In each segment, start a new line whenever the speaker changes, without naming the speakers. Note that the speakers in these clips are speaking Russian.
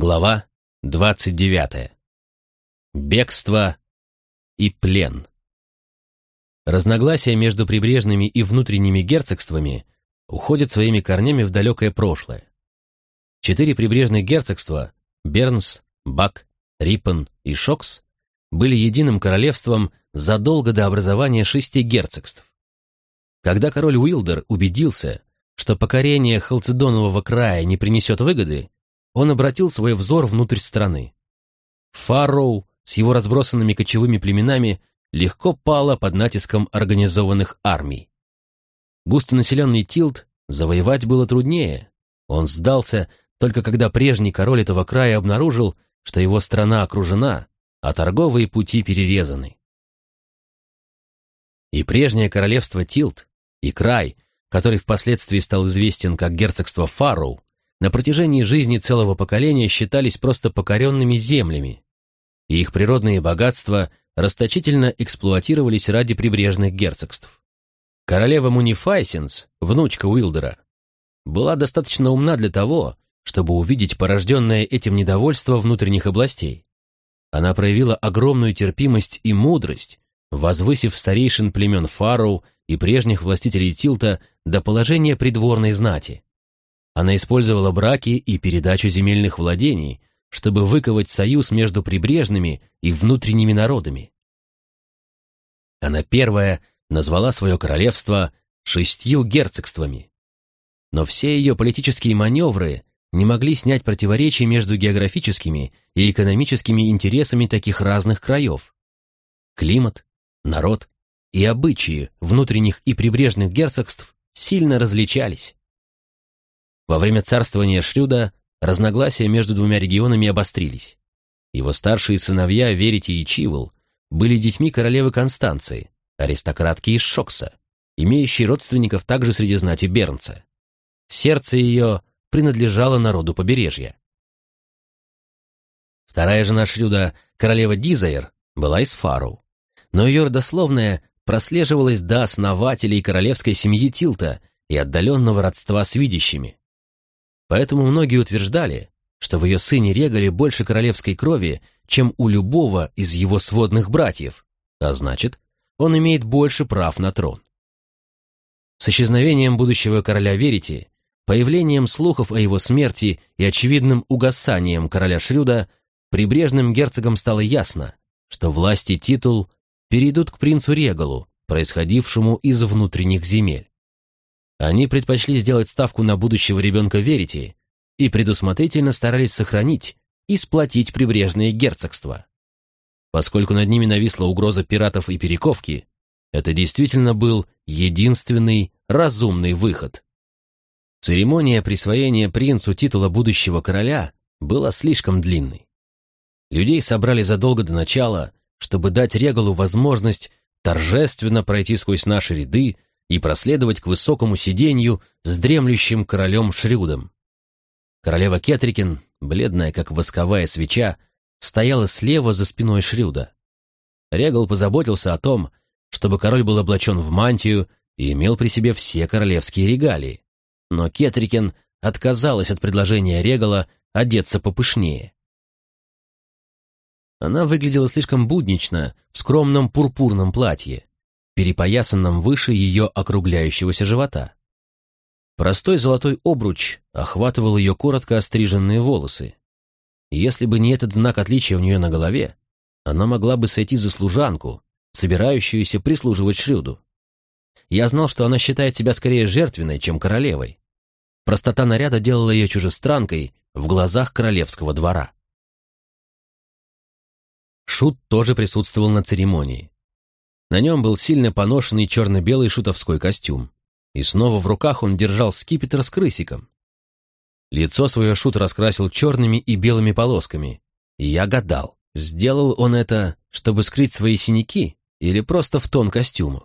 Глава 29. Бегство и плен. Разногласия между прибрежными и внутренними герцогствами уходят своими корнями в далекое прошлое. Четыре прибрежных герцогства – Бернс, Бак, Риппен и Шокс – были единым королевством задолго до образования шести герцогств. Когда король Уилдер убедился, что покорение Халцедонового края не принесет выгоды, он обратил свой взор внутрь страны. Фарроу с его разбросанными кочевыми племенами легко пала под натиском организованных армий. Густонаселенный Тилт завоевать было труднее. Он сдался только когда прежний король этого края обнаружил, что его страна окружена, а торговые пути перерезаны. И прежнее королевство Тилт, и край, который впоследствии стал известен как герцогство Фарроу, на протяжении жизни целого поколения считались просто покоренными землями, и их природные богатства расточительно эксплуатировались ради прибрежных герцогств. Королева Мунифайсенс, внучка Уилдера, была достаточно умна для того, чтобы увидеть порожденное этим недовольство внутренних областей. Она проявила огромную терпимость и мудрость, возвысив старейшин племен Фароу и прежних властителей Тилта до положения придворной знати. Она использовала браки и передачу земельных владений, чтобы выковать союз между прибрежными и внутренними народами. Она первая назвала свое королевство шестью герцогствами. Но все ее политические маневры не могли снять противоречий между географическими и экономическими интересами таких разных краев. Климат, народ и обычаи внутренних и прибрежных герцогств сильно различались. Во время царствования Шрюда разногласия между двумя регионами обострились. Его старшие сыновья Верити и Чивол были детьми королевы Констанции, аристократки из Шокса, имеющей родственников также среди знати Бернца. Сердце ее принадлежало народу побережья. Вторая жена Шрюда, королева Дизайр, была из Фару, но ее родословная прослеживалась до основателей королевской семьи Тилта и отдаленного родства с видящими. Поэтому многие утверждали, что в ее сыне Регале больше королевской крови, чем у любого из его сводных братьев, а значит, он имеет больше прав на трон. С исчезновением будущего короля Верити, появлением слухов о его смерти и очевидным угасанием короля Шрюда, прибрежным герцогам стало ясно, что власть и титул перейдут к принцу Регалу, происходившему из внутренних земель. Они предпочли сделать ставку на будущего ребенка Верити и предусмотрительно старались сохранить и сплотить прибрежные герцогства. Поскольку над ними нависла угроза пиратов и перековки, это действительно был единственный разумный выход. Церемония присвоения принцу титула будущего короля была слишком длинной. Людей собрали задолго до начала, чтобы дать Регалу возможность торжественно пройти сквозь наши ряды и проследовать к высокому сиденью с дремлющим королем Шрюдом. Королева Кетрикин, бледная как восковая свеча, стояла слева за спиной Шрюда. Регал позаботился о том, чтобы король был облачен в мантию и имел при себе все королевские регалии. Но Кетрикин отказалась от предложения Регала одеться попышнее. Она выглядела слишком буднично в скромном пурпурном платье, перепоясанном выше ее округляющегося живота. Простой золотой обруч охватывал ее коротко остриженные волосы. Если бы не этот знак отличия у нее на голове, она могла бы сойти за служанку, собирающуюся прислуживать Шрюду. Я знал, что она считает себя скорее жертвенной, чем королевой. Простота наряда делала ее чужестранкой в глазах королевского двора. Шут тоже присутствовал на церемонии. На нем был сильно поношенный черно-белый шутовской костюм. И снова в руках он держал скипетр с крысиком. Лицо свое шут раскрасил черными и белыми полосками. И я гадал, сделал он это, чтобы скрыть свои синяки или просто в тон костюму.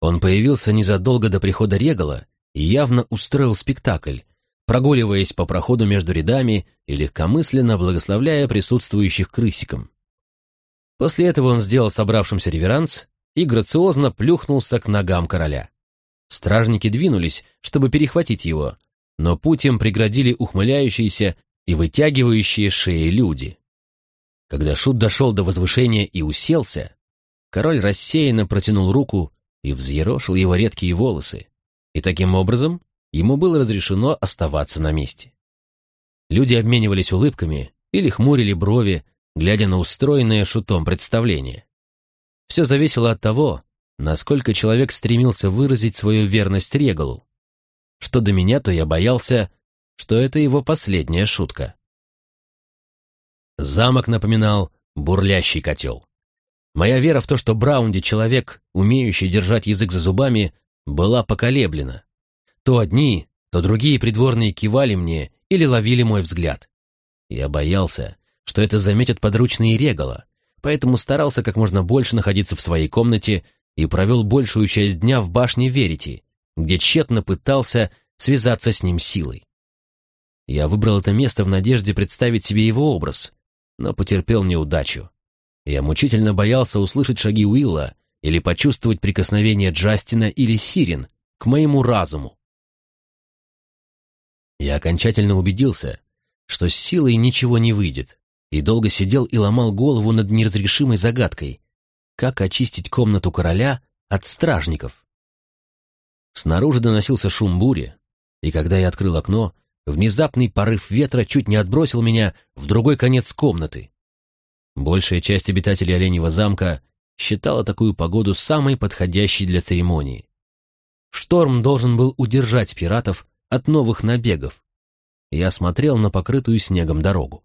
Он появился незадолго до прихода Регала и явно устроил спектакль, прогуливаясь по проходу между рядами и легкомысленно благословляя присутствующих крысиком. После этого он сделал собравшимся реверанс и грациозно плюхнулся к ногам короля. Стражники двинулись, чтобы перехватить его, но путь им преградили ухмыляющиеся и вытягивающие шеи люди. Когда Шут дошел до возвышения и уселся, король рассеянно протянул руку и взъерошил его редкие волосы, и таким образом ему было разрешено оставаться на месте. Люди обменивались улыбками или хмурили брови, глядя на устроенное шутом представление. Все зависело от того, насколько человек стремился выразить свою верность Регалу. Что до меня, то я боялся, что это его последняя шутка. Замок напоминал бурлящий котел. Моя вера в то, что Браунди человек, умеющий держать язык за зубами, была поколеблена. То одни, то другие придворные кивали мне или ловили мой взгляд. Я боялся, что это заметят подручные Регала, поэтому старался как можно больше находиться в своей комнате и провел большую часть дня в башне Верити, где тщетно пытался связаться с ним силой. Я выбрал это место в надежде представить себе его образ, но потерпел неудачу. Я мучительно боялся услышать шаги Уилла или почувствовать прикосновение Джастина или Сирин к моему разуму. Я окончательно убедился, что с силой ничего не выйдет, и долго сидел и ломал голову над неразрешимой загадкой, как очистить комнату короля от стражников. Снаружи доносился шум бури, и когда я открыл окно, внезапный порыв ветра чуть не отбросил меня в другой конец комнаты. Большая часть обитателей Оленьего замка считала такую погоду самой подходящей для церемонии. Шторм должен был удержать пиратов от новых набегов. Я смотрел на покрытую снегом дорогу.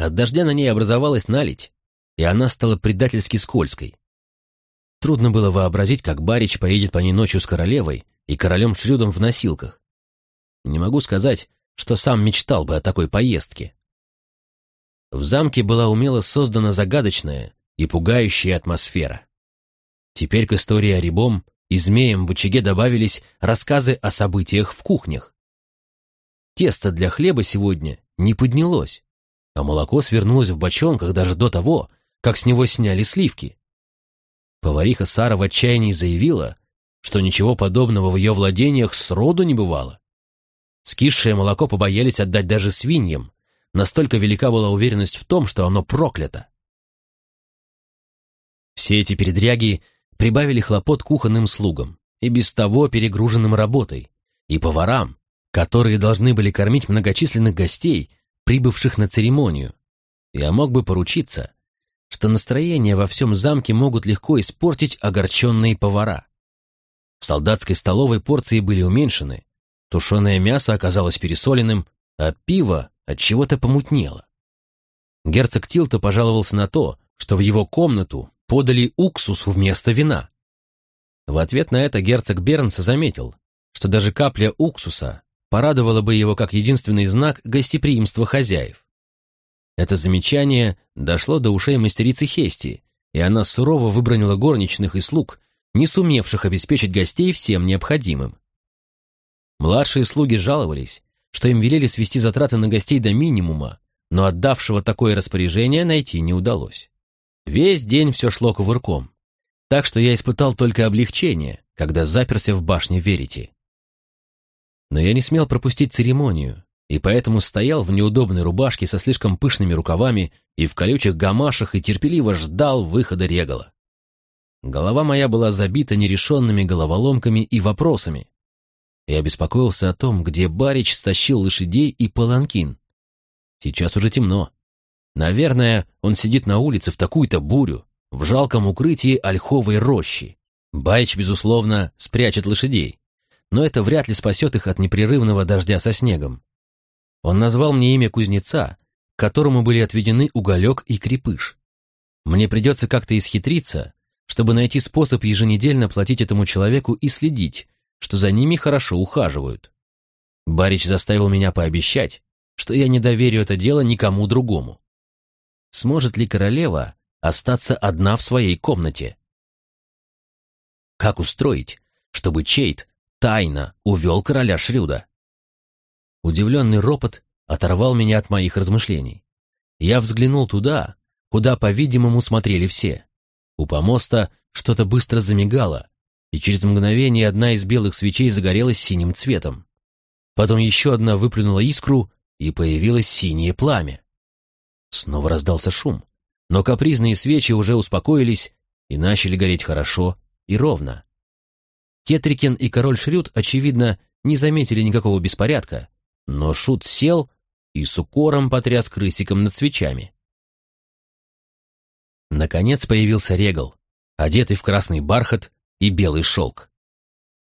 От дождя на ней образовалась наледь, и она стала предательски скользкой. Трудно было вообразить, как Барич поедет по ней ночью с королевой и королем Шрюдом в носилках. Не могу сказать, что сам мечтал бы о такой поездке. В замке была умело создана загадочная и пугающая атмосфера. Теперь к истории о Рибом и змеям в очаге добавились рассказы о событиях в кухнях. Тесто для хлеба сегодня не поднялось, а молоко свернулось в бочонках даже до того, как с него сняли сливки. Повариха Сара в отчаянии заявила, что ничего подобного в ее владениях сроду не бывало. Скисшее молоко побоялись отдать даже свиньям, настолько велика была уверенность в том, что оно проклято. Все эти передряги прибавили хлопот кухонным слугам и без того перегруженным работой, и поварам, которые должны были кормить многочисленных гостей, прибывших на церемонию. Я мог бы поручиться, что настроение во всем замке могут легко испортить огорченные повара. В солдатской столовой порции были уменьшены, тушеное мясо оказалось пересоленным, а пиво от чего-то помутнело. Герцог Тилта пожаловался на то, что в его комнату подали уксус вместо вина. В ответ на это герцог Бернса заметил, что даже капля уксуса порадовала бы его как единственный знак гостеприимства хозяев. Это замечание дошло до ушей мастерицы Хести, и она сурово выбронила горничных и слуг, не сумевших обеспечить гостей всем необходимым. Младшие слуги жаловались, что им велели свести затраты на гостей до минимума, но отдавшего такое распоряжение найти не удалось. Весь день все шло кувырком, так что я испытал только облегчение, когда заперся в башне Верити. Но я не смел пропустить церемонию, и поэтому стоял в неудобной рубашке со слишком пышными рукавами и в колючих гамашах и терпеливо ждал выхода регала. Голова моя была забита нерешенными головоломками и вопросами. Я беспокоился о том, где Барич стащил лошадей и паланкин. Сейчас уже темно. Наверное, он сидит на улице в такую-то бурю, в жалком укрытии ольховой рощи. Байч, безусловно, спрячет лошадей, но это вряд ли спасет их от непрерывного дождя со снегом. Он назвал мне имя кузнеца, которому были отведены уголек и крепыш. Мне придется как-то исхитриться, чтобы найти способ еженедельно платить этому человеку и следить, что за ними хорошо ухаживают. Барич заставил меня пообещать, что я не доверю это дело никому другому. Сможет ли королева остаться одна в своей комнате? Как устроить, чтобы Чейт тайно увел короля Шрюда? Удивленный ропот оторвал меня от моих размышлений. Я взглянул туда, куда, по-видимому, смотрели все. У помоста что-то быстро замигало, и через мгновение одна из белых свечей загорелась синим цветом. потом еще одна выплюнула искру, и появилось синее пламя. Снова раздался шум, но капризные свечи уже успокоились и начали гореть хорошо и ровно. Кетрикен и король Шрюд, очевидно, не заметили никакого беспорядка, но Шут сел и с укором потряс крысиком над свечами. Наконец появился Регал, одетый в красный бархат и белый шелк.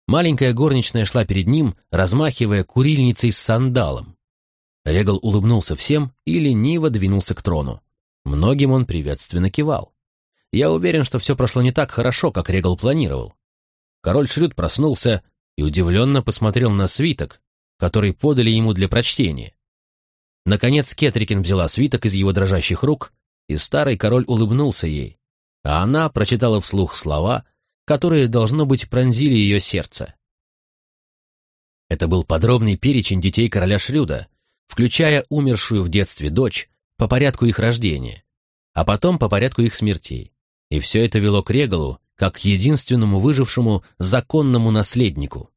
Маленькая горничная шла перед ним, размахивая курильницей с сандалом. Регал улыбнулся всем и лениво двинулся к трону. Многим он приветственно кивал. Я уверен, что все прошло не так хорошо, как Регал планировал. Король Шрюд проснулся и удивленно посмотрел на свиток, который подали ему для прочтения. Наконец Кетрикин взяла свиток из его дрожащих рук, и старый король улыбнулся ей, а она прочитала вслух слова, которые, должно быть, пронзили ее сердце. Это был подробный перечень детей короля Шрюда, включая умершую в детстве дочь по порядку их рождения, а потом по порядку их смертей. И все это вело к Регалу, как единственному выжившему законному наследнику.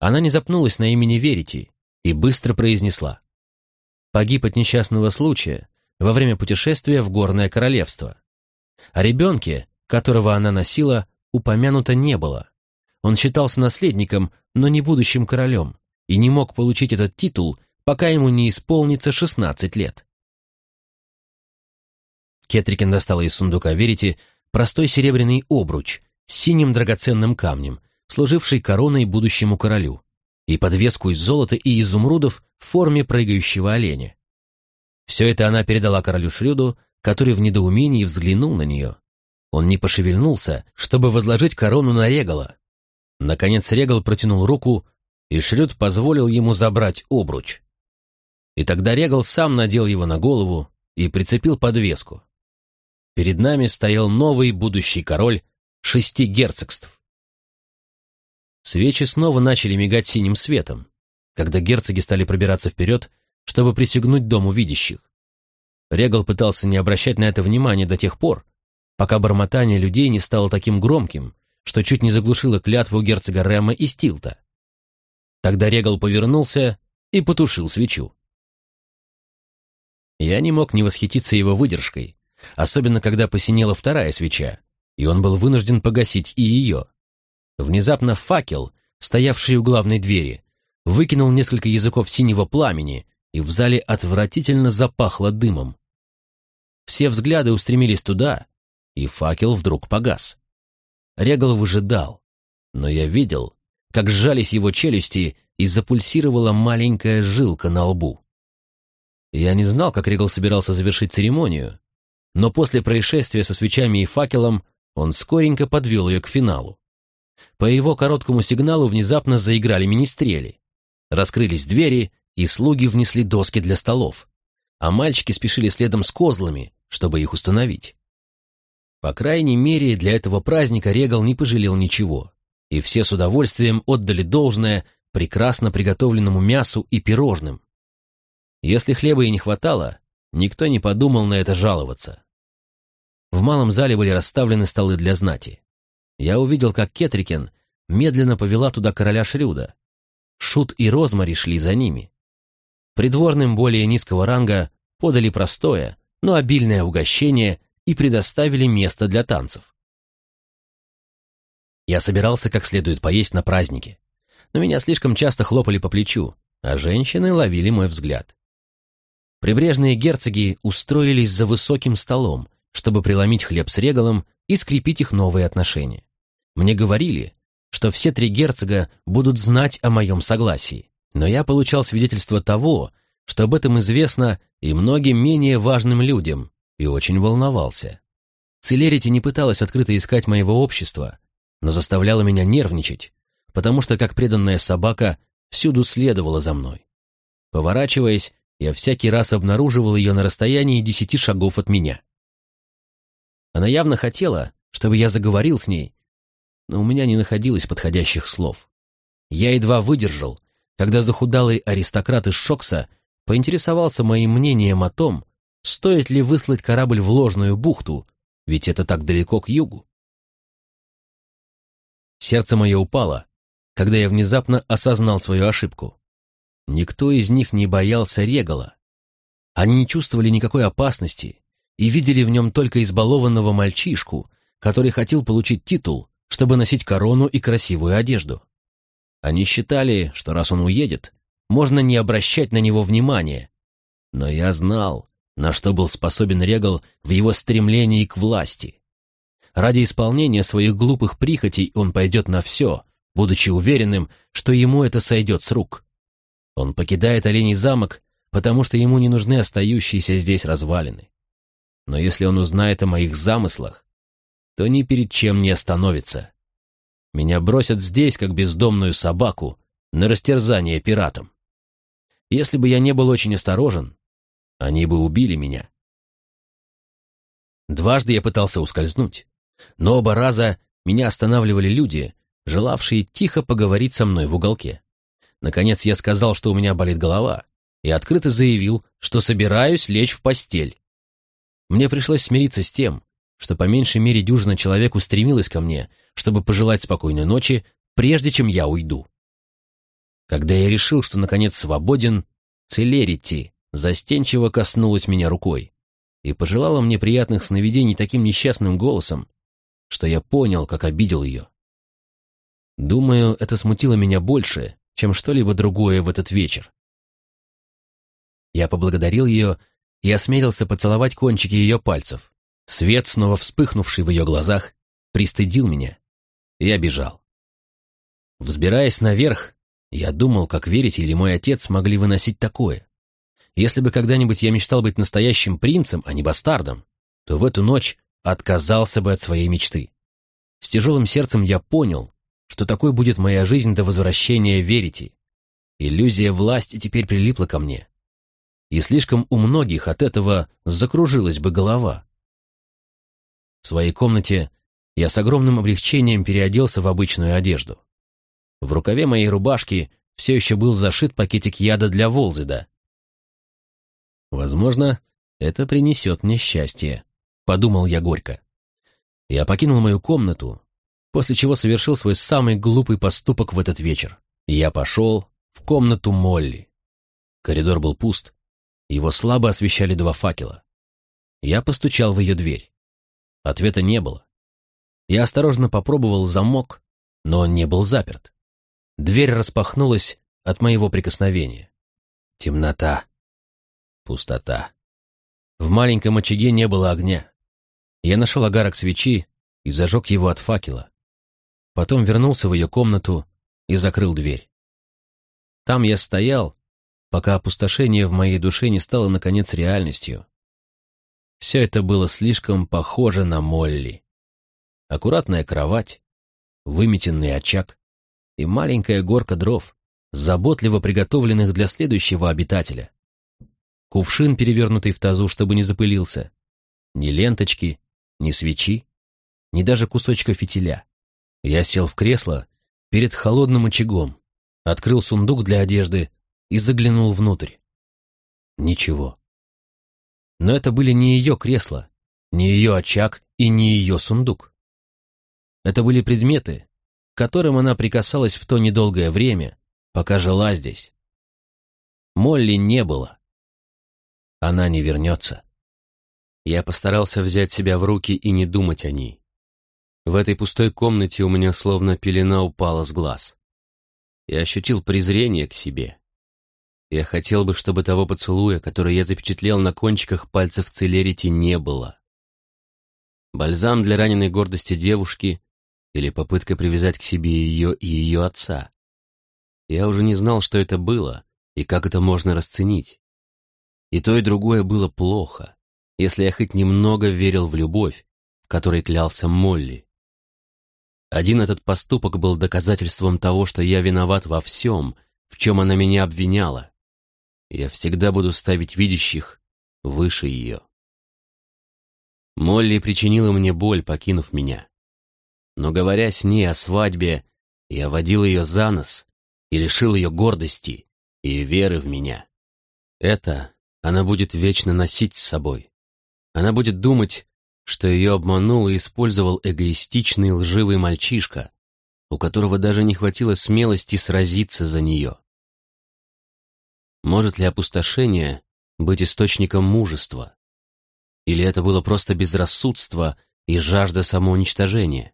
Она не запнулась на имени Верити и быстро произнесла. Погиб от несчастного случая во время путешествия в Горное Королевство. О ребенке, которого она носила, упомянуто не было. Он считался наследником, но не будущим королем, и не мог получить этот титул, пока ему не исполнится 16 лет. Кетрикин достала из сундука Верити простой серебряный обруч с синим драгоценным камнем, служивший короной будущему королю, и подвеску из золота и изумрудов в форме прыгающего оленя. Все это она передала королю Шрюду, который в недоумении взглянул на нее. Он не пошевельнулся, чтобы возложить корону на Регала. Наконец Регал протянул руку, и Шрюд позволил ему забрать обруч. И тогда Регал сам надел его на голову и прицепил подвеску. Перед нами стоял новый будущий король шести герцогств. Свечи снова начали мигать синим светом, когда герцоги стали пробираться вперед, чтобы присягнуть дому видящих. Регал пытался не обращать на это внимания до тех пор, пока бормотание людей не стало таким громким, что чуть не заглушило клятву герцога Рема и Стилта. Тогда Регал повернулся и потушил свечу. Я не мог не восхититься его выдержкой, особенно когда посинела вторая свеча, и он был вынужден погасить и ее. Внезапно факел, стоявший у главной двери, выкинул несколько языков синего пламени, и в зале отвратительно запахло дымом. Все взгляды устремились туда, и факел вдруг погас. Регал выжидал, но я видел, как сжались его челюсти и запульсировала маленькая жилка на лбу. Я не знал, как Регал собирался завершить церемонию, но после происшествия со свечами и факелом он скоренько подвел ее к финалу. По его короткому сигналу внезапно заиграли министрели. Раскрылись двери, и слуги внесли доски для столов, а мальчики спешили следом с козлами, чтобы их установить. По крайней мере, для этого праздника Регал не пожалел ничего, и все с удовольствием отдали должное прекрасно приготовленному мясу и пирожным. Если хлеба и не хватало, никто не подумал на это жаловаться. В малом зале были расставлены столы для знати. Я увидел, как Кетрикен медленно повела туда короля Шрюда. Шут и Розмари шли за ними. Придворным более низкого ранга подали простое, но обильное угощение и предоставили место для танцев. Я собирался как следует поесть на празднике, но меня слишком часто хлопали по плечу, а женщины ловили мой взгляд. Прибрежные герцоги устроились за высоким столом, чтобы преломить хлеб с регалом и скрепить их новые отношения. Мне говорили, что все три герцога будут знать о моем согласии, но я получал свидетельство того, что об этом известно и многим менее важным людям, и очень волновался. Целерити не пыталась открыто искать моего общества, но заставляла меня нервничать, потому что, как преданная собака, всюду следовала за мной. Поворачиваясь, я всякий раз обнаруживал ее на расстоянии десяти шагов от меня. Она явно хотела, чтобы я заговорил с ней, но у меня не находилось подходящих слов. Я едва выдержал, когда захудалый аристократ из Шокса поинтересовался моим мнением о том, стоит ли выслать корабль в ложную бухту, ведь это так далеко к югу. Сердце мое упало, когда я внезапно осознал свою ошибку. Никто из них не боялся Регала. Они не чувствовали никакой опасности и видели в нем только избалованного мальчишку, который хотел получить титул, чтобы носить корону и красивую одежду. Они считали, что раз он уедет, можно не обращать на него внимания. Но я знал, на что был способен Регал в его стремлении к власти. Ради исполнения своих глупых прихотей он пойдет на все, будучи уверенным, что ему это сойдет с рук. Он покидает Оленей замок, потому что ему не нужны остающиеся здесь развалины. Но если он узнает о моих замыслах, то ни перед чем не остановится. Меня бросят здесь, как бездомную собаку, на растерзание пиратам. Если бы я не был очень осторожен, они бы убили меня. Дважды я пытался ускользнуть, но оба раза меня останавливали люди, желавшие тихо поговорить со мной в уголке. Наконец я сказал, что у меня болит голова, и открыто заявил, что собираюсь лечь в постель. Мне пришлось смириться с тем, что по меньшей мере дюжина человек устремилась ко мне, чтобы пожелать спокойной ночи, прежде чем я уйду. Когда я решил, что наконец свободен, Целерити застенчиво коснулась меня рукой и пожелала мне приятных сновидений таким несчастным голосом, что я понял, как обидел ее. Думаю, это смутило меня больше, чем что-либо другое в этот вечер. Я поблагодарил ее и осмелился поцеловать кончики ее пальцев. Свет, снова вспыхнувший в ее глазах, пристыдил меня. Я бежал. Взбираясь наверх, я думал, как верить или мой отец могли выносить такое. Если бы когда-нибудь я мечтал быть настоящим принцем, а не бастардом, то в эту ночь отказался бы от своей мечты. С тяжелым сердцем я понял, что такой будет моя жизнь до возвращения Верити. Иллюзия власти теперь прилипла ко мне. И слишком у многих от этого закружилась бы голова. В своей комнате я с огромным облегчением переоделся в обычную одежду. В рукаве моей рубашки все еще был зашит пакетик яда для Волзеда. Возможно, это принесет мне счастье, подумал я горько. Я покинул мою комнату, после чего совершил свой самый глупый поступок в этот вечер. Я пошел в комнату Молли. Коридор был пуст, его слабо освещали два факела. Я постучал в ее дверь. Ответа не было. Я осторожно попробовал замок, но он не был заперт. Дверь распахнулась от моего прикосновения. Темнота. Пустота. В маленьком очаге не было огня. Я нашел огарок свечи и зажег его от факела. Потом вернулся в ее комнату и закрыл дверь. Там я стоял, пока опустошение в моей душе не стало, наконец, реальностью. Все это было слишком похоже на Молли. Аккуратная кровать, выметенный очаг, и маленькая горка дров, заботливо приготовленных для следующего обитателя. Кувшин, перевернутый в тазу, чтобы не запылился. Ни ленточки, ни свечи, ни даже кусочка фитиля. Я сел в кресло перед холодным очагом, открыл сундук для одежды и заглянул внутрь. Ничего. Но это были не ее кресла, не ее очаг и не ее сундук. Это были предметы, к которым она прикасалась в то недолгое время, пока жила здесь. Молли не было. Она не вернется. Я постарался взять себя в руки и не думать о ней. В этой пустой комнате у меня словно пелена упала с глаз. Я ощутил презрение к себе. Я хотел бы, чтобы того поцелуя, который я запечатлел на кончиках пальцев Целерити, не было. Бальзам для раненой гордости девушки или попытка привязать к себе ее и ее отца. Я уже не знал, что это было и как это можно расценить. И то, и другое было плохо, если я хоть немного верил в любовь, в которой клялся Молли. Один этот поступок был доказательством того, что я виноват во всем, в чем она меня обвиняла. Я всегда буду ставить видящих выше ее. Молли причинила мне боль, покинув меня но, говоря с ней о свадьбе, я водил ее за нос и лишил ее гордости и веры в меня. Это она будет вечно носить с собой. Она будет думать, что ее обманул и использовал эгоистичный лживый мальчишка, у которого даже не хватило смелости сразиться за нее. Может ли опустошение быть источником мужества? Или это было просто безрассудство и жажда самоуничтожения?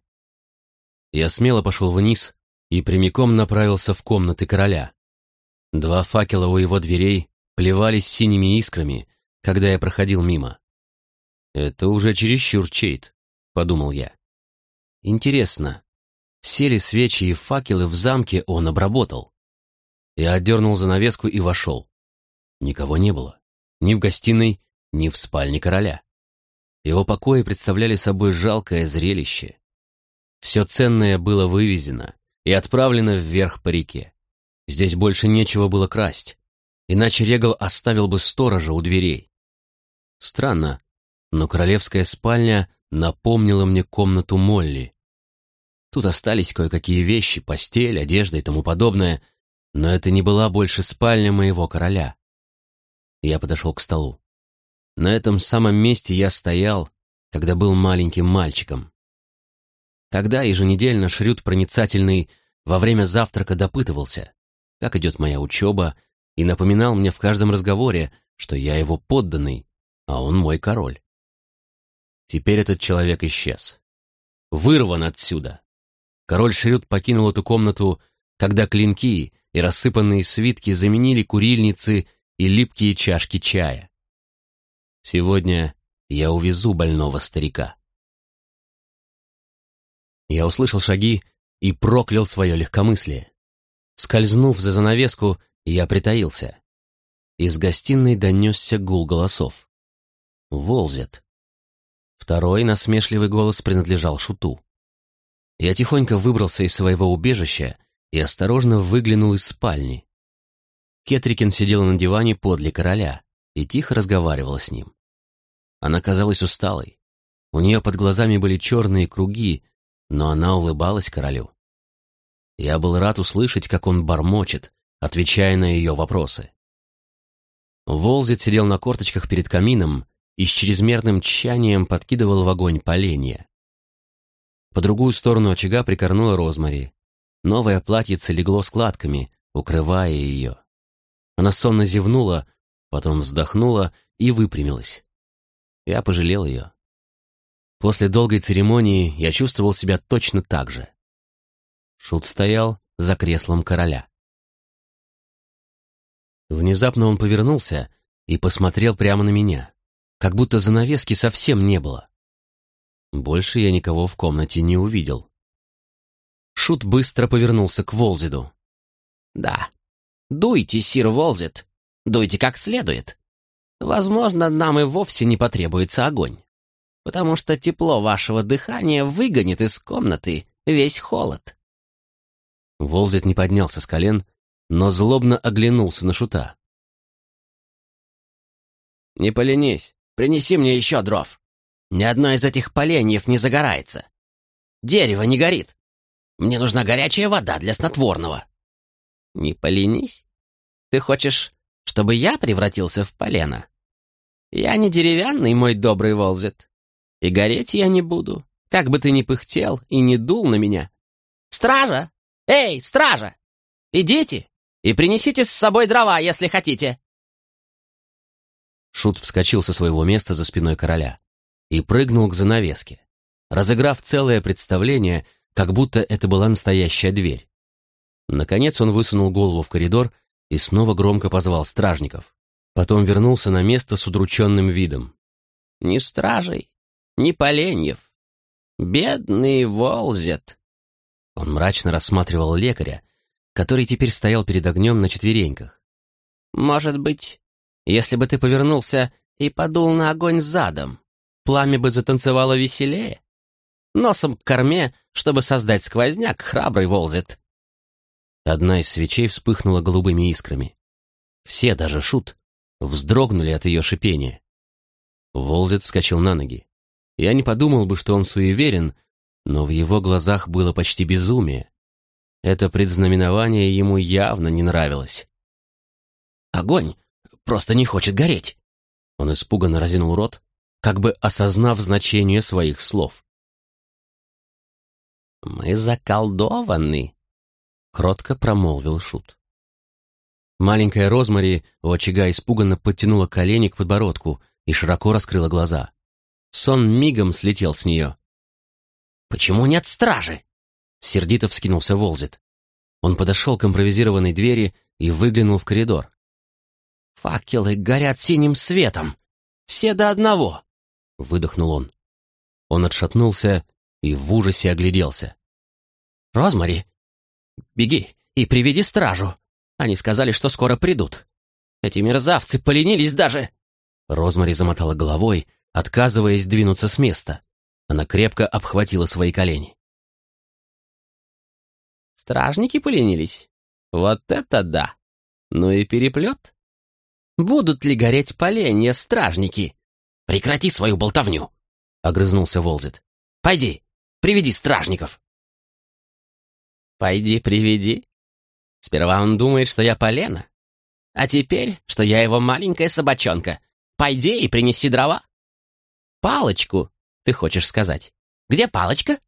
Я смело пошел вниз и прямиком направился в комнаты короля. Два факела у его дверей плевались синими искрами, когда я проходил мимо. «Это уже чересчур, Чейт», — подумал я. «Интересно, все ли свечи и факелы в замке он обработал?» Я отдернул занавеску и вошел. Никого не было. Ни в гостиной, ни в спальне короля. Его покои представляли собой жалкое зрелище. Все ценное было вывезено и отправлено вверх по реке. Здесь больше нечего было красть, иначе Регал оставил бы сторожа у дверей. Странно, но королевская спальня напомнила мне комнату Молли. Тут остались кое-какие вещи, постель, одежда и тому подобное, но это не была больше спальня моего короля. Я подошел к столу. На этом самом месте я стоял, когда был маленьким мальчиком. Тогда еженедельно Шрюд проницательный во время завтрака допытывался, как идет моя учеба, и напоминал мне в каждом разговоре, что я его подданный, а он мой король. Теперь этот человек исчез. Вырван отсюда. Король Шрюд покинул эту комнату, когда клинки и рассыпанные свитки заменили курильницы и липкие чашки чая. Сегодня я увезу больного старика. Я услышал шаги и проклял свое легкомыслие. Скользнув за занавеску, я притаился. Из гостиной донесся гул голосов. Волзет. Второй насмешливый голос принадлежал Шуту. Я тихонько выбрался из своего убежища и осторожно выглянул из спальни. Кетрикин сидела на диване подле короля и тихо разговаривала с ним. Она казалась усталой. У нее под глазами были черные круги, но она улыбалась королю. Я был рад услышать, как он бормочет, отвечая на ее вопросы. Волзит сидел на корточках перед камином и с чрезмерным тщанием подкидывал в огонь поленья. По другую сторону очага прикорнула Розмари. Новое платьице легло складками, укрывая ее. Она сонно зевнула, потом вздохнула и выпрямилась. Я пожалел ее. После долгой церемонии я чувствовал себя точно так же. Шут стоял за креслом короля. Внезапно он повернулся и посмотрел прямо на меня, как будто занавески совсем не было. Больше я никого в комнате не увидел. Шут быстро повернулся к Волзиду.
«Да, Дуйте, сир Волзет, дуйте как следует. Возможно, нам и вовсе не потребуется огонь, потому что тепло вашего дыхания выгонит из комнаты весь холод.
Волзет не поднялся с колен, но злобно оглянулся на шута.
«Не поленись, принеси мне еще дров. Ни одно из этих поленьев не загорается. Дерево не горит. Мне нужна горячая вода для снотворного». Не поленись. Ты хочешь, чтобы я превратился в полено? Я не деревянный, мой добрый Волзет. И гореть я не буду, как бы ты ни пыхтел и не дул на меня. Стража! Эй, стража! Идите и принесите с собой дрова, если хотите.
Шут вскочил со своего места за спиной короля и прыгнул к занавеске, разыграв целое представление, как будто это была настоящая дверь. Наконец он высунул голову в коридор и снова громко позвал стражников. Потом вернулся на место с удрученным видом.
«Ни стражей, ни поленьев. Бедный Волзет!»
Он мрачно рассматривал лекаря, который теперь стоял перед огнем на четвереньках.
«Может быть, если бы ты повернулся и подул на огонь задом, пламя бы затанцевало веселее? Носом к корме, чтобы создать сквозняк, храбрый Волзет.
Одна из свечей вспыхнула голубыми искрами. Все, даже Шут, вздрогнули от ее шипения. Волзет вскочил на ноги. Я не подумал бы, что он суеверен, но в его глазах было почти безумие. Это предзнаменование ему явно не нравилось.
«Огонь просто не хочет гореть!»
Он испуганно разинул рот, как бы осознав значение своих слов.
Мы заколдованы, кротко промолвил Шут.
Маленькая Розмари у очага испуганно подтянула колени к подбородку и широко раскрыла глаза. Сон мигом слетел с нее.
«Почему нет стражи?»
Сердито вскинулся Волзит. Он подошел к импровизированной двери и выглянул в коридор.
«Факелы горят синим светом! Все до одного!» — выдохнул он.
Он отшатнулся и в ужасе огляделся.
«Розмари, беги и приведи стражу!» Они сказали, что скоро придут. Эти мерзавцы поленились даже...»
Розмари замотала головой, отказываясь двинуться с места. Она крепко обхватила свои колени.
«Стражники поленились? Вот это да! Ну и переплет! Будут ли гореть поленья стражники? Прекрати свою болтовню!» — огрызнулся Волзит. «Пойди, приведи стражников!» «Пойди, приведи», Сперва он думает, что я полено, а теперь, что я его маленькая собачонка. Пойди и принеси дрова. Палочку, ты хочешь сказать. Где палочка?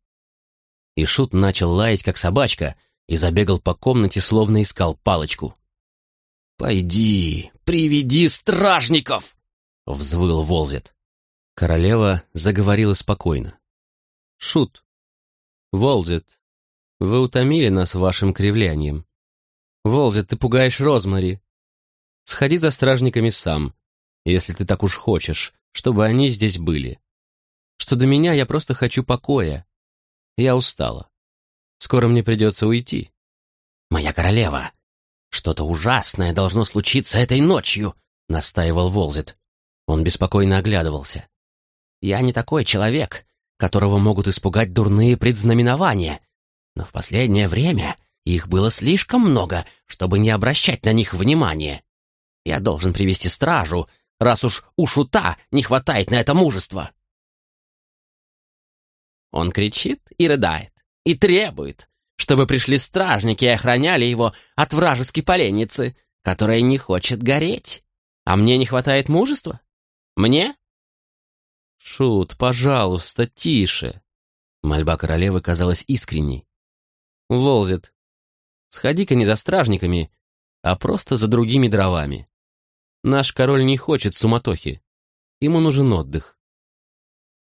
И Шут начал лаять, как собачка, и забегал по комнате, словно искал палочку.
«Пойди, приведи стражников!» — взвыл Волзет.
Королева заговорила спокойно. «Шут, Волзет, вы утомили нас вашим кривлянием. «Волзи, ты пугаешь Розмари. Сходи за стражниками сам, если ты так уж хочешь, чтобы они здесь были. Что до меня, я просто хочу покоя. Я устала. Скоро мне придется уйти».
«Моя королева, что-то ужасное должно случиться этой ночью», — настаивал Волзит. Он беспокойно оглядывался. «Я не такой человек, которого могут испугать дурные предзнаменования, но в последнее время их было слишком много, чтобы не обращать на них внимания. Я должен привести стражу, раз уж у шута не хватает на это мужества. Он кричит и рыдает, и требует, чтобы пришли стражники и охраняли его от вражеской поленницы, которая не хочет гореть. А мне не хватает мужества? Мне?
Шут, пожалуйста, тише. Мольба королевы казалась искренней. Волзит, Сходи-ка не за стражниками, а просто за другими дровами. Наш король не хочет суматохи. Ему нужен отдых.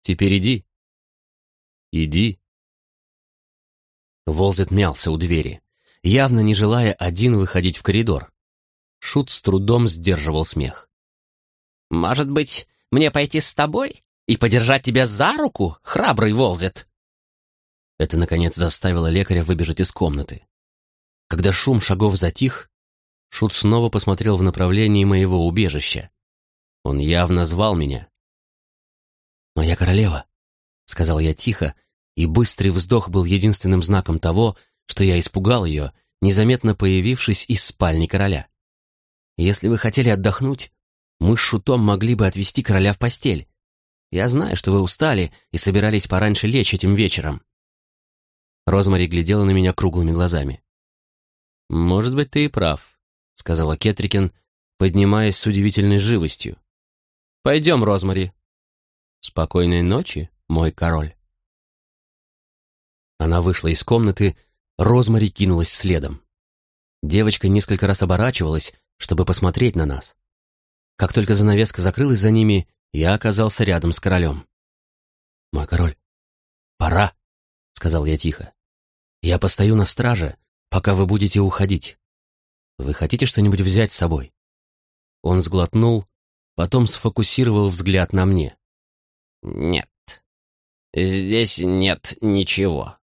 Теперь иди. Иди. Волзет мялся у двери, явно не желая один выходить в коридор. Шут с трудом сдерживал смех.
«Может быть, мне пойти с тобой и подержать тебя за руку, храбрый Волзет?»
Это, наконец, заставило лекаря выбежать из комнаты. Когда шум шагов затих, Шут снова посмотрел в направлении моего убежища. Он явно звал меня. «Моя королева», — сказал я тихо, и быстрый вздох был единственным знаком того, что я испугал ее, незаметно появившись из спальни короля. «Если вы хотели отдохнуть, мы с Шутом могли бы отвезти короля в постель. Я знаю, что вы устали и собирались пораньше лечь этим вечером». Розмари глядела на меня круглыми глазами. «Может быть, ты и прав», — сказала Кетрикин, поднимаясь с удивительной живостью. «Пойдем, Розмари». «Спокойной ночи, мой король». Она вышла из комнаты, Розмари кинулась следом. Девочка несколько раз оборачивалась, чтобы посмотреть на нас. Как только занавеска закрылась за ними, я оказался рядом с королем. «Мой король, пора», — сказал я тихо. «Я постою на страже, пока вы будете уходить. Вы хотите что-нибудь взять с собой?» Он сглотнул, потом сфокусировал взгляд на мне.
«Нет, здесь нет ничего.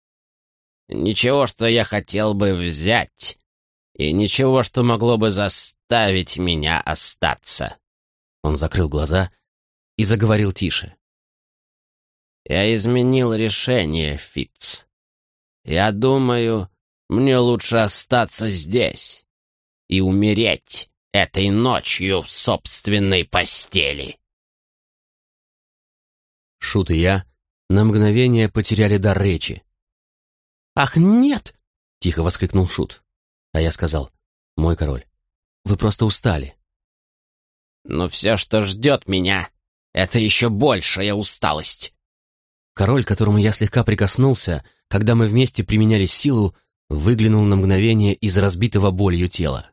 Ничего, что я хотел бы взять, и ничего, что могло бы заставить меня остаться».
Он закрыл глаза и заговорил тише.
«Я изменил решение, Фитц. Я думаю, мне лучше остаться здесь и умереть этой ночью в собственной постели.
Шут и я на мгновение потеряли дар речи.
«Ах, нет!»
— тихо воскликнул Шут. А я сказал, «Мой король, вы просто устали».
«Но все, что ждет меня, это еще большая усталость».
Король, которому я слегка прикоснулся, когда мы вместе применяли силу, выглянул на мгновение из разбитого болью тела.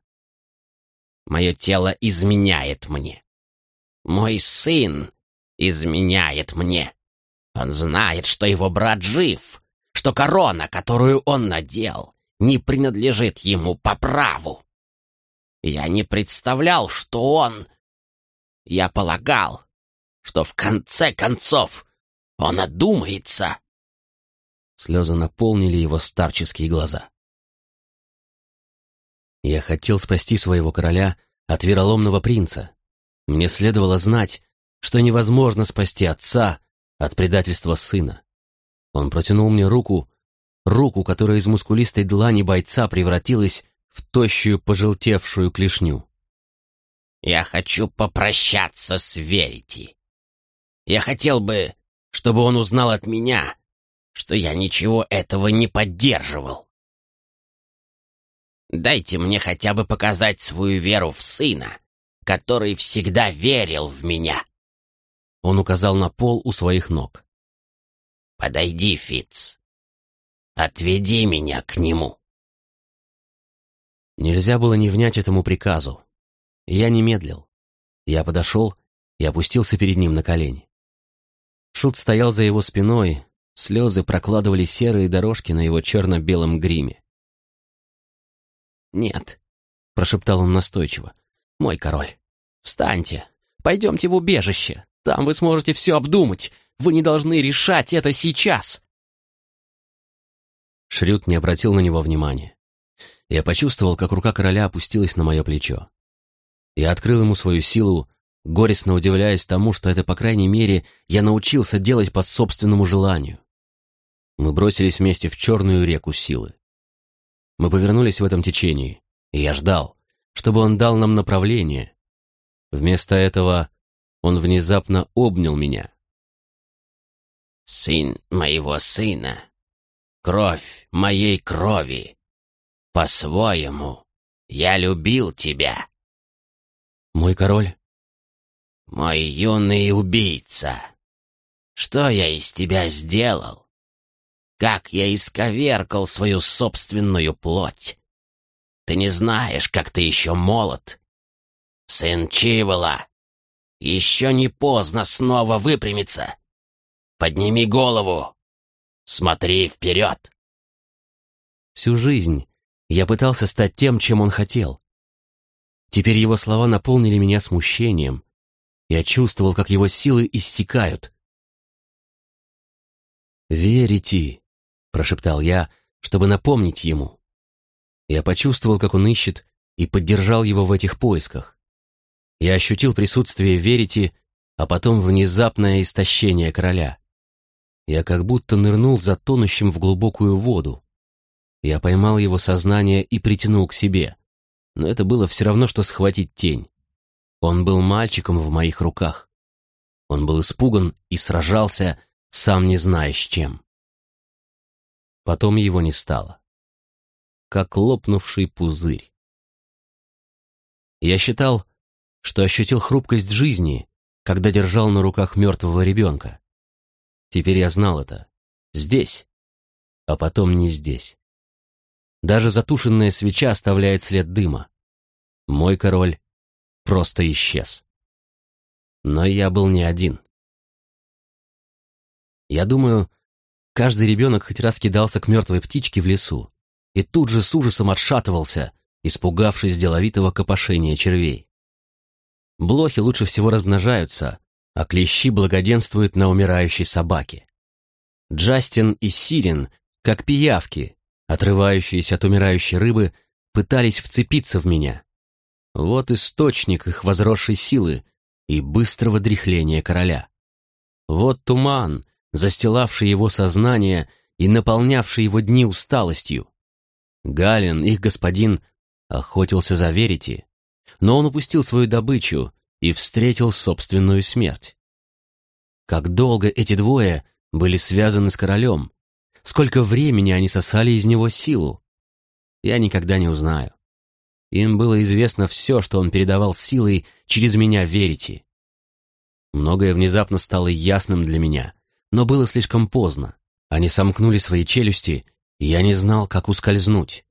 «Мое тело изменяет мне. Мой сын изменяет мне. Он знает, что его брат жив, что корона, которую он надел, не принадлежит ему по праву. Я не представлял, что он... Я полагал, что в конце концов он одумается.
Слезы наполнили его старческие глаза. Я хотел спасти своего короля от вероломного принца. Мне следовало знать, что невозможно спасти отца от предательства сына. Он протянул мне руку, руку, которая из мускулистой длани бойца превратилась в тощую пожелтевшую клешню.
«Я хочу попрощаться с Верити. Я хотел бы, чтобы он узнал от меня, что я ничего этого не поддерживал. Дайте мне хотя бы показать свою веру в сына, который всегда верил в меня».
Он указал на пол у своих ног.
«Подойди, Фиц. Отведи меня к нему».
Нельзя было не внять этому приказу. Я не медлил. Я подошел и опустился перед ним на колени. Шут стоял за его спиной, слезы прокладывали серые дорожки на его черно-белом гриме. «Нет», — прошептал он настойчиво, — «мой король, встаньте, пойдемте в убежище, там вы сможете все обдумать, вы не должны решать это сейчас». Шрюд не обратил на него внимания. Я почувствовал, как рука короля опустилась на мое плечо. Я открыл ему свою силу, горестно удивляясь тому, что это, по крайней мере, я научился делать по собственному желанию. Мы бросились вместе в черную реку силы. Мы повернулись в этом течении, и я ждал, чтобы он дал нам направление. Вместо этого он внезапно обнял меня.
«Сын моего сына, кровь моей крови, по-своему, я любил тебя.
Мой король?
Мой юный убийца. Что я из тебя сделал? Как я исковеркал свою собственную плоть? Ты не знаешь, как ты еще молод. Сын Чивола, еще не поздно снова выпрямиться. Подними голову. Смотри вперед.
Всю жизнь я пытался стать тем, чем он хотел. Теперь его слова наполнили меня смущением. Я чувствовал, как его силы иссякают. «Верите», — прошептал я, чтобы напомнить ему. Я почувствовал, как он ищет, и поддержал его в этих поисках. Я ощутил присутствие Верити, а потом внезапное истощение короля. Я как будто нырнул за тонущим в глубокую воду. Я поймал его сознание и притянул к себе. Но это было все равно, что схватить тень. Он был мальчиком в моих руках. Он был испуган и сражался, сам не зная с чем. Потом его не стало. Как лопнувший пузырь. Я считал, что ощутил хрупкость жизни, когда держал на руках мертвого ребенка. Теперь я знал это. Здесь, а потом не здесь. Даже затушенная свеча оставляет след дыма. Мой король просто исчез. Но я был не один. Я думаю, каждый ребенок хоть раз кидался к мертвой птичке в лесу и тут же с ужасом отшатывался, испугавшись деловитого копошения червей. Блохи лучше всего размножаются, а клещи благоденствуют на умирающей собаке. Джастин и Сирин, как пиявки, отрывающиеся от умирающей рыбы, пытались вцепиться в меня. Вот источник их возросшей силы и быстрого дряхления короля. Вот туман, застилавший его сознание и наполнявший его дни усталостью. Галин, их господин, охотился за Верити, но он упустил свою добычу и встретил собственную смерть. Как долго эти двое были связаны с королем, Сколько времени они сосали из него силу? Я никогда не узнаю. Им было известно все, что он передавал силой через меня верите. Многое внезапно стало ясным для меня, но было слишком поздно. Они сомкнули свои челюсти, и я не знал, как ускользнуть.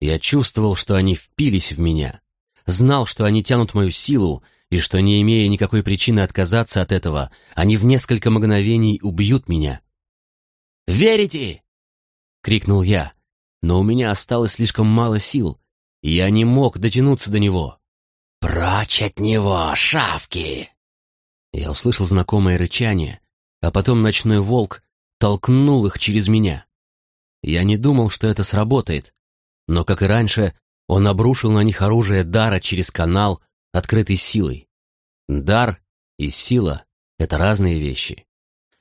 Я чувствовал, что они впились в меня, знал, что они тянут мою силу, и что, не имея никакой причины отказаться от этого, они в несколько мгновений убьют меня. «Верите?» — крикнул я, но у меня осталось слишком мало сил, я не мог дотянуться до него.
«Прочь от него, шавки!»
Я услышал знакомое рычание, а потом ночной волк толкнул их через меня. Я не думал, что это сработает, но, как и раньше, он обрушил на них оружие дара через канал, открытый силой. Дар и сила — это разные вещи.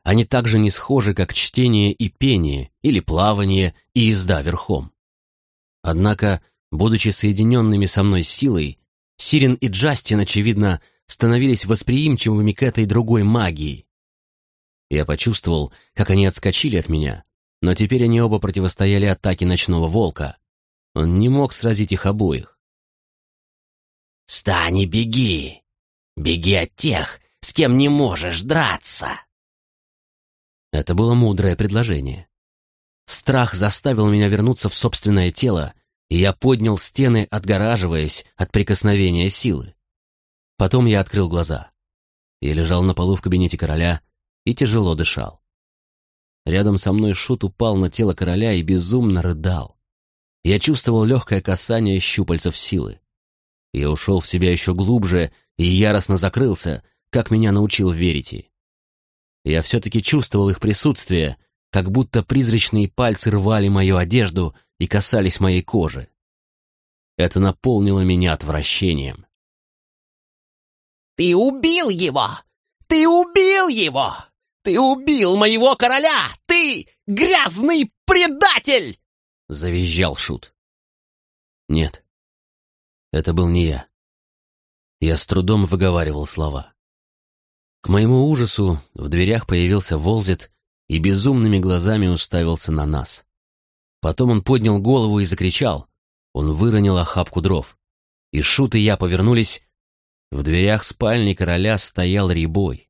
Они также не схожи, как чтение и пение, или плавание и езда верхом. Однако, будучи соединенными со мной силой, Сирен и Джастин, очевидно, становились восприимчивыми к этой другой магии. Я почувствовал, как они отскочили от меня, но теперь они оба противостояли атаке ночного волка. Он не мог сразить их обоих.
«Встань и беги! Беги от тех, с кем не можешь драться!»
Это было мудрое предложение. Страх заставил меня вернуться в собственное тело, и я поднял стены, отгораживаясь от прикосновения силы. Потом я открыл глаза. Я лежал на полу в кабинете короля и тяжело дышал. Рядом со мной Шут упал на тело короля и безумно рыдал. Я чувствовал легкое касание щупальцев силы. Я ушел в себя еще глубже и яростно закрылся, как меня научил Верити. Я все-таки чувствовал их присутствие, как будто призрачные пальцы рвали мою одежду и касались моей кожи. Это наполнило меня отвращением.
«Ты убил его! Ты убил его! Ты убил моего короля! Ты грязный предатель!»
— завизжал Шут. Нет, это был не я. Я с трудом выговаривал слова. К моему ужасу в дверях появился Волзит и безумными глазами уставился на нас. Потом он поднял голову и закричал. Он выронил охапку дров. И Шут и я повернулись. В дверях спальни короля стоял Рибой.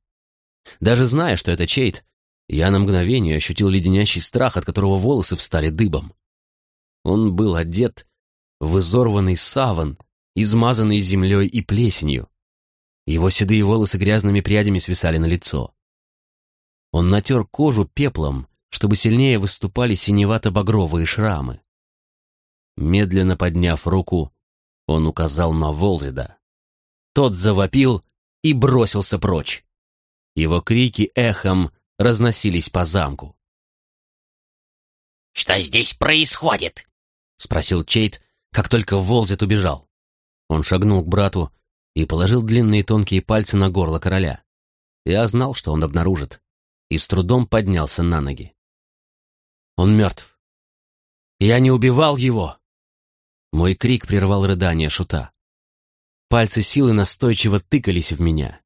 Даже зная, что это Чейт, я на мгновение ощутил леденящий страх, от которого волосы встали дыбом. Он был одет в изорванный саван, измазанный землей и плесенью. Его седые волосы грязными прядями свисали на лицо. Он натер кожу пеплом, чтобы сильнее выступали синевато-багровые шрамы. Медленно подняв руку, он указал на Волзида. Тот завопил и бросился прочь. Его крики эхом разносились по замку.
«Что здесь происходит?»
— спросил Чейт, как только Волзит убежал. Он шагнул к брату и положил длинные тонкие пальцы на горло короля. Я знал, что он обнаружит, и с трудом поднялся на ноги. Он мертв. Я не убивал его. Мой крик прервал рыдание шута. Пальцы силы настойчиво тыкались в меня.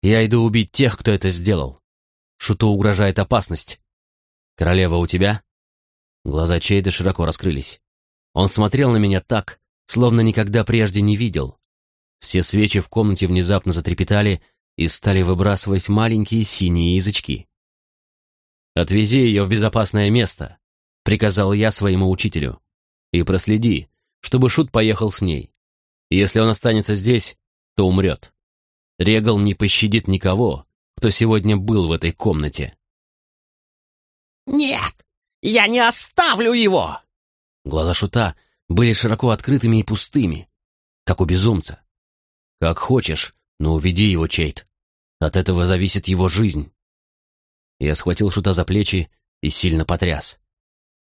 Я иду убить тех, кто это сделал. Шуту угрожает опасность. Королева у тебя? Глаза Чейда широко раскрылись. Он смотрел на меня так, словно никогда прежде не видел. Все свечи в комнате внезапно затрепетали и стали выбрасывать маленькие синие язычки. «Отвези ее в безопасное место», — приказал я своему учителю. «И проследи, чтобы Шут поехал с ней. Если он останется здесь, то умрет. Регал не пощадит никого, кто сегодня был в этой комнате».
«Нет, я не оставлю его!»
Глаза Шута были широко открытыми и пустыми, как у безумца. «Как хочешь, но уведи его, Чейт. От этого зависит его жизнь». Я схватил Шута за плечи и сильно потряс.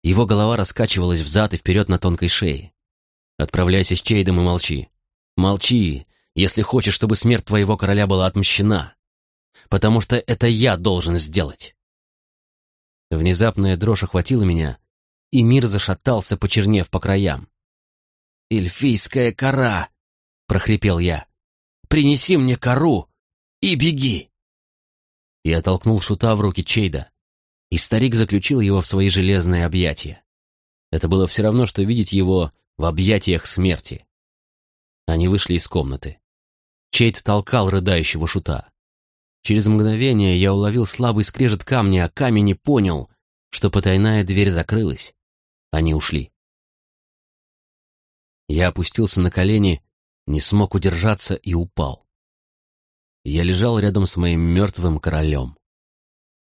Его голова раскачивалась взад и вперед на тонкой шее. «Отправляйся с Чейдом и молчи. Молчи, если хочешь, чтобы смерть твоего короля была отмщена. Потому что это я должен сделать». Внезапная дрожь охватила меня, и мир зашатался, почернев по краям. «Эльфийская кора!» — прохрипел я. «Принеси мне кору и беги!» Я толкнул шута в руки Чейда, и старик заключил его в свои железные объятия. Это было все равно, что видеть его в объятиях смерти. Они вышли из комнаты. Чейд толкал рыдающего шута. Через мгновение я уловил слабый скрежет камня, а камень и понял, что потайная дверь закрылась. Они ушли. Я опустился на колени, не смог удержаться и упал. Я лежал рядом с моим мертвым королем.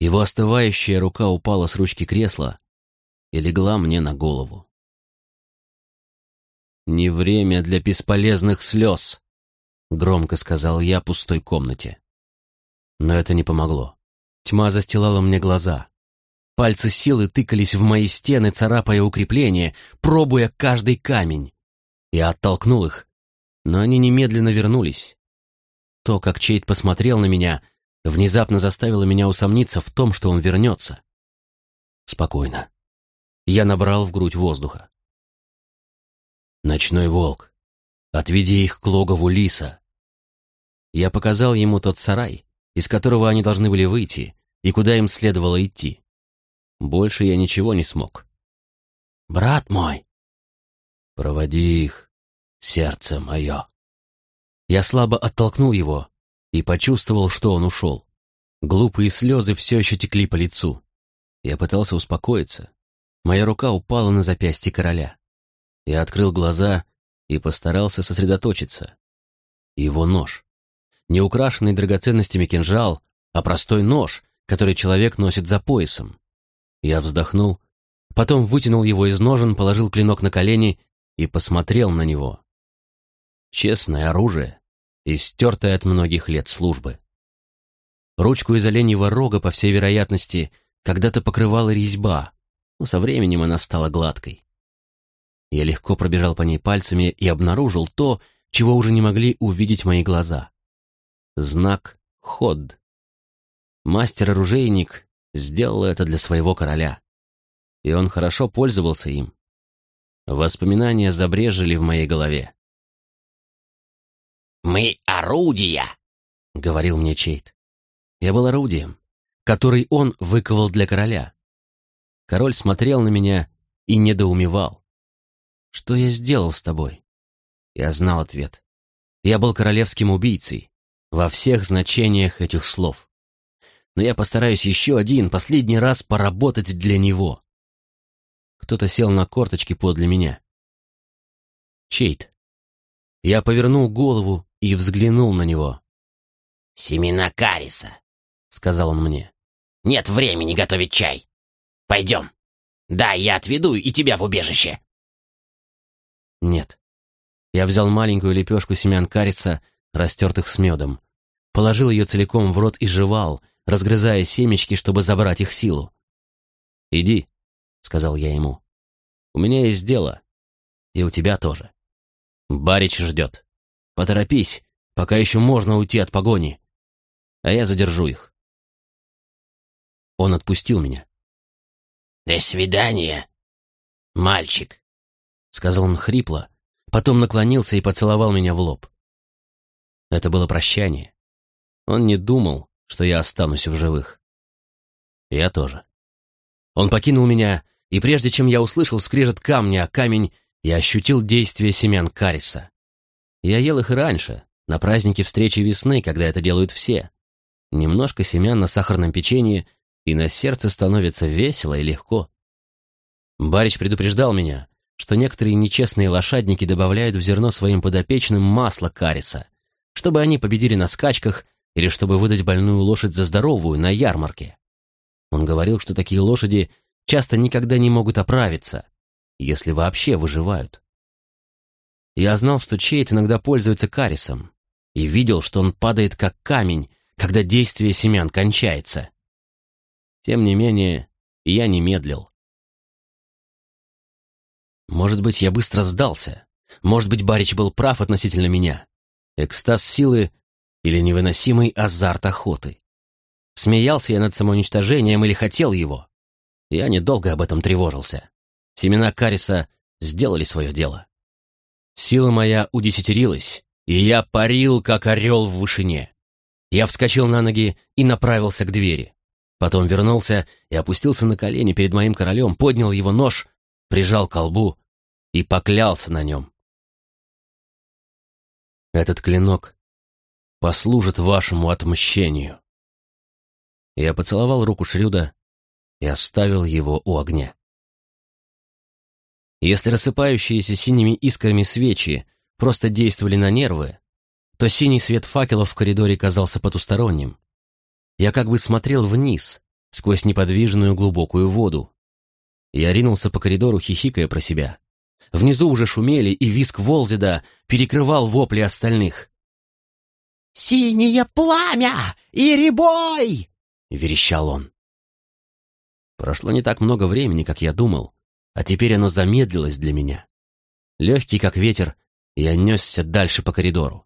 Его остывающая рука упала с ручки кресла и легла мне на голову. «Не время для бесполезных слез», — громко сказал я пустой комнате. Но это не помогло. Тьма застилала мне глаза. Пальцы силы тыкались в мои стены, царапая укрепления, пробуя каждый камень. Я оттолкнул их, но они немедленно вернулись. То, как Чейд посмотрел на меня, внезапно заставило меня усомниться в том, что он вернется. Спокойно. Я набрал в грудь воздуха. «Ночной волк, отведи их к логову лиса». Я показал ему тот сарай, из которого они должны были выйти, и куда им следовало идти. Больше я ничего не смог.
«Брат мой!»
«Проводи их, сердце мое!» Я слабо оттолкнул его и почувствовал, что он ушел. Глупые слезы все еще текли по лицу. Я пытался успокоиться. Моя рука упала на запястье короля. Я открыл глаза и постарался сосредоточиться. Его нож. Не украшенный драгоценностями кинжал, а простой нож, который человек носит за поясом. Я вздохнул, потом вытянул его из ножен, положил клинок на колени и посмотрел на него. Честное оружие, истертое от многих лет службы. Ручку из оленьего рога, по всей вероятности, когда-то покрывала резьба, но со временем она стала гладкой. Я легко пробежал по ней пальцами и обнаружил то, чего уже не могли увидеть мои глаза. Знак «Ход». Мастер-оружейник сделал это для своего короля. И он хорошо пользовался им. Воспоминания забрежили в моей голове.
«Мы орудия!» — говорил мне Чейт.
Я был орудием, который он выковал для короля. Король смотрел на меня и недоумевал. «Что я сделал с тобой?» Я знал ответ. Я был королевским убийцей, во всех значениях этих слов. Но я постараюсь еще один, последний раз поработать для него. Кто-то сел на корточки подле меня. Чейт. Я повернул голову и взглянул на него.
«Семена кариса», — сказал
он мне.
«Нет времени готовить чай. Пойдем. Да, я отведу и тебя в убежище».
Нет. Я взял маленькую лепешку семян карица, растертых с медом. Положил ее целиком в рот и жевал, разгрызая семечки, чтобы забрать их силу. «Иди», — сказал я ему. «У меня есть дело. И у тебя тоже. Барич ждет. Поторопись, пока еще можно уйти от погони. А я задержу их». Он отпустил меня.
«До свидания, мальчик»
сказал он хрипло, потом наклонился и поцеловал меня в лоб. Это было прощание. Он не думал, что я останусь в живых. Я тоже. Он покинул меня, и прежде чем я услышал скрежет камня о камень, я ощутил действие семян кариса. Я ел их раньше, на празднике встречи весны, когда это делают все. Немножко семян на сахарном печенье, и на сердце становится весело и легко. Барич предупреждал меня, что некоторые нечестные лошадники добавляют в зерно своим подопечным масло кариса, чтобы они победили на скачках или чтобы выдать больную лошадь за здоровую на ярмарке. Он говорил, что такие лошади часто никогда не могут оправиться, если вообще выживают. Я знал, что Чейт иногда пользуется карисом, и видел, что он падает как камень, когда действие семян кончается. Тем не менее, я не медлил. Может быть, я быстро сдался. Может быть, Барич был прав относительно меня. Экстаз силы или невыносимый азарт охоты. Смеялся я над самоуничтожением или хотел его? Я недолго об этом тревожился. Семена Кариса сделали свое дело. Сила моя удесятерилась, и я парил, как орел в вышине. Я вскочил на ноги и направился к двери. Потом вернулся и опустился на колени перед моим королем, поднял его нож прижал к колбу и поклялся на нем. Этот клинок послужит вашему отмщению. Я поцеловал руку Шрюда и оставил его у огня. Если рассыпающиеся синими искрами свечи просто действовали на нервы, то синий свет факелов в коридоре казался потусторонним. Я как бы смотрел вниз, сквозь неподвижную глубокую воду. Я ринулся по коридору, хихикая про себя. Внизу уже шумели, и виск Волзида перекрывал вопли остальных.
«Синее пламя! И ребой!» — верещал он.
Прошло не так много времени, как я думал, а теперь оно замедлилось для меня. Легкий, как ветер, я несся дальше по коридору.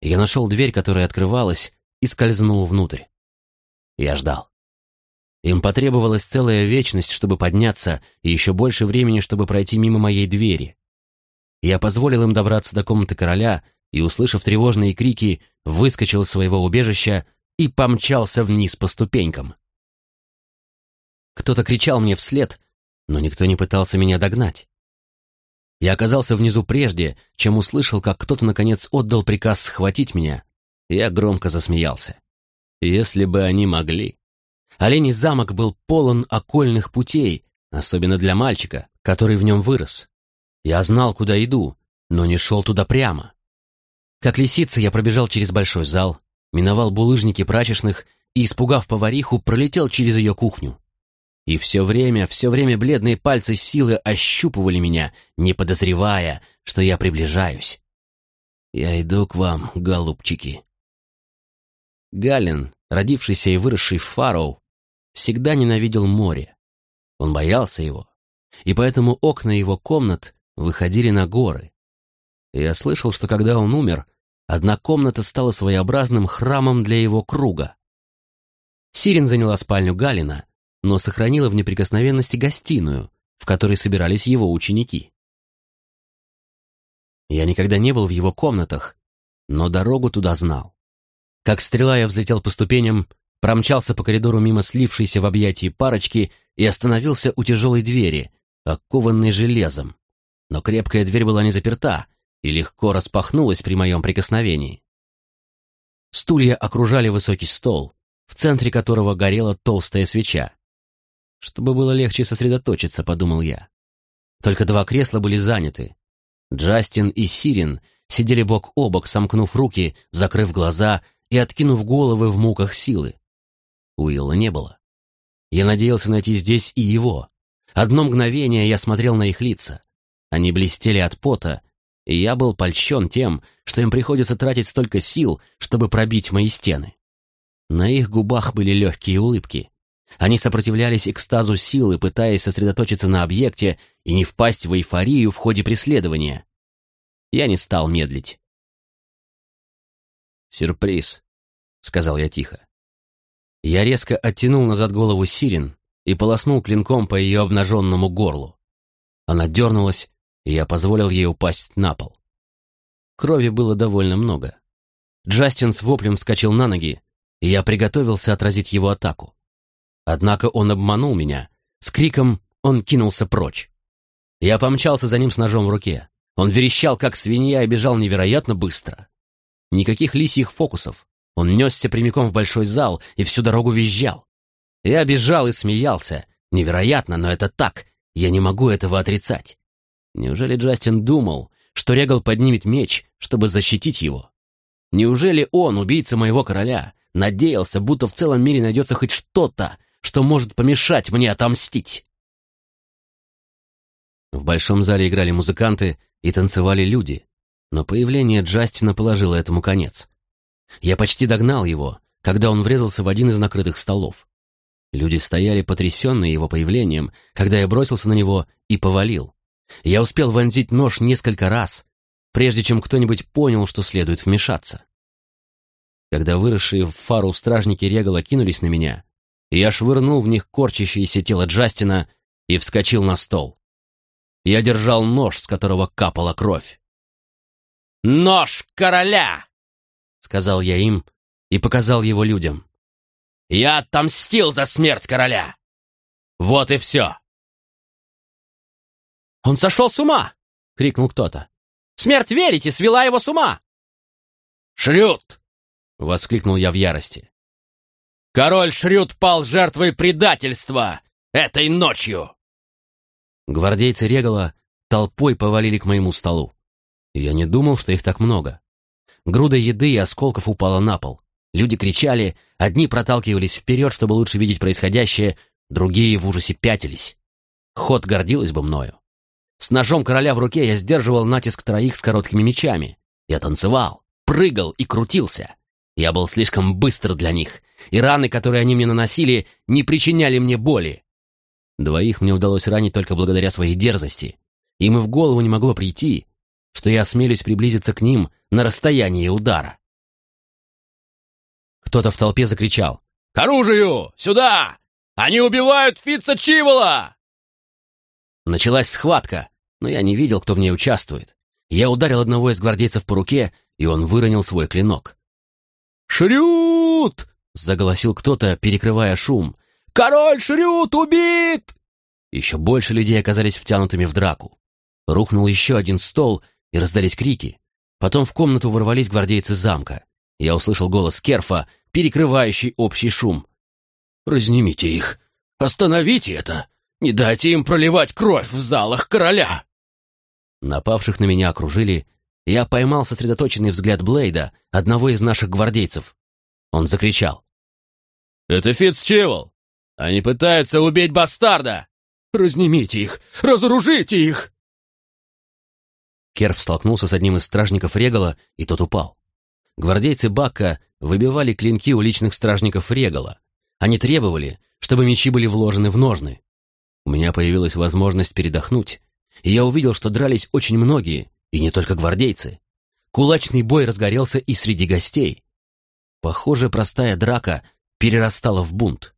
Я нашел дверь, которая открывалась, и скользнул внутрь. Я ждал. Им потребовалась целая вечность, чтобы подняться, и еще больше времени, чтобы пройти мимо моей двери. Я позволил им добраться до комнаты короля и, услышав тревожные крики, выскочил из своего убежища и помчался вниз по ступенькам. Кто-то кричал мне вслед, но никто не пытался меня догнать. Я оказался внизу прежде, чем услышал, как кто-то наконец отдал приказ схватить меня. Я громко засмеялся. Если бы они могли. Оленей замок был полон окольных путей, особенно для мальчика, который в нем вырос. Я знал, куда иду, но не шел туда прямо. Как лисица я пробежал через большой зал, миновал булыжники прачечных и, испугав повариху, пролетел через ее кухню. И все время, все время бледные пальцы силы ощупывали меня, не подозревая, что я приближаюсь. Я иду к вам, голубчики. Галин, родившийся и выросший в Фароу, всегда ненавидел море. Он боялся его, и поэтому окна его комнат выходили на горы. Я слышал, что когда он умер, одна комната стала своеобразным храмом для его круга. Сирин заняла спальню Галина, но сохранила в неприкосновенности гостиную, в которой собирались его ученики. Я никогда не был в его комнатах, но дорогу туда знал. Как стрела я взлетел по ступеням, промчался по коридору мимо слившейся в объятии парочки и остановился у тяжелой двери, окованной железом. Но крепкая дверь была не заперта и легко распахнулась при моем прикосновении. Стулья окружали высокий стол, в центре которого горела толстая свеча. Чтобы было легче сосредоточиться, подумал я. Только два кресла были заняты. Джастин и Сирин сидели бок о бок, сомкнув руки, закрыв глаза и откинув головы в муках силы. Уилла не было. Я надеялся найти здесь и его. Одно мгновение я смотрел на их лица. Они блестели от пота, и я был польщен тем, что им приходится тратить столько сил, чтобы пробить мои стены. На их губах были легкие улыбки. Они сопротивлялись экстазу силы, пытаясь сосредоточиться на объекте и не впасть в эйфорию в ходе преследования. Я не стал медлить. «Сюрприз», — сказал я тихо. Я резко оттянул назад голову Сирин и полоснул клинком по ее обнаженному горлу. Она дернулась, и я позволил ей упасть на пол. Крови было довольно много. Джастин с воплем вскочил на ноги, и я приготовился отразить его атаку. Однако он обманул меня. С криком он кинулся прочь. Я помчался за ним с ножом в руке. Он верещал, как свинья, и бежал невероятно быстро. Никаких лисьих фокусов. Он несся прямиком в большой зал и всю дорогу визжал. Я бежал и смеялся. Невероятно, но это так. Я не могу этого отрицать. Неужели Джастин думал, что Регал поднимет меч, чтобы защитить его? Неужели он, убийца моего короля, надеялся, будто в целом мире найдется хоть что-то, что может помешать мне отомстить. В большом зале играли музыканты и танцевали люди, но появление Джастина положило этому конец. Я почти догнал его, когда он врезался в один из накрытых столов. Люди стояли потрясенные его появлением, когда я бросился на него и повалил. Я успел вонзить нож несколько раз, прежде чем кто-нибудь понял, что следует вмешаться. Когда выросшие в фару стражники Регала кинулись на меня, я швырнул в них корчащееся тело Джастина и вскочил на стол. Я держал нож, с которого капала кровь. «Нож короля!» — сказал я им и показал его людям. «Я отомстил за смерть короля! Вот и все!» «Он сошел с ума!» — крикнул кто-то. «Смерть верите, свела его с ума!» «Шрют!» — воскликнул я в ярости. Король Шрют пал жертвой предательства.
этой ночью!»
Гвардейцы Регала толпой повалили к моему столу. Я не думал, что их так много. Груда еды и осколков упала на пол. Люди кричали, одни проталкивались вперед, чтобы лучше видеть происходящее, другие в ужасе пятились. Ход гордилась бы мною. С ножом короля в руке я сдерживал натиск троих с короткими мечами. Я танцевал, прыгал и крутился. Я был слишком быстр для них, и раны, которые они мне наносили, не причиняли мне боли. Двоих мне удалось ранить только благодаря своей дерзости. Им и в голову не могло прийти, что я осмелюсь приблизиться к ним на расстояние удара. Кто-то в толпе закричал.
«К оружию! Сюда! Они убивают Фитца Чивола!»
Началась схватка, но я не видел, кто в ней участвует. Я ударил одного из гвардейцев по руке, и он выронил свой клинок.
«Шрют!» — заголосил кто-то, перекрывая шум. «Король Шрют убит!»
Еще больше людей оказались втянутыми в драку. Рухнул еще один стол, и раздались крики. Потом в комнату ворвались гвардейцы замка. Я услышал голос Керфа, перекрывающий общий шум.
«Разнимите их! Остановите это! Не дайте им проливать кровь в залах короля!»
Напавших на меня окружили, я поймал сосредоточенный взгляд Блейда, одного из наших гвардейцев. Он закричал.
«Это Фицчевел! Они пытаются убить бастарда! Разнимите их! Разоружите их!»
Керф столкнулся с одним из стражников Регала, и тот упал. Гвардейцы Бакка выбивали клинки у личных стражников Регала. Они требовали, чтобы мечи были вложены в ножны. У меня появилась возможность передохнуть, и я увидел, что дрались очень многие, и не только гвардейцы. Кулачный бой разгорелся и среди гостей. Похоже, простая драка перерастала в бунт.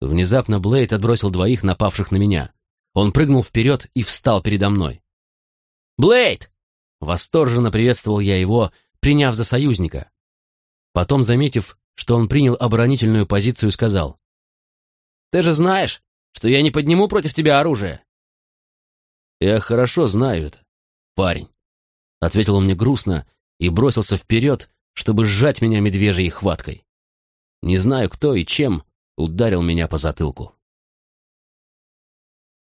Внезапно Блейд отбросил двоих напавших на меня. Он прыгнул вперед и встал передо мной. «Блейд!» Восторженно приветствовал я его, приняв за союзника. Потом, заметив, что он принял оборонительную позицию, сказал. «Ты же знаешь, что я не подниму против тебя оружие!» «Я хорошо знаю это, парень», — ответил он мне грустно и бросился вперед, чтобы сжать меня медвежьей хваткой. Не знаю, кто и чем ударил меня по затылку.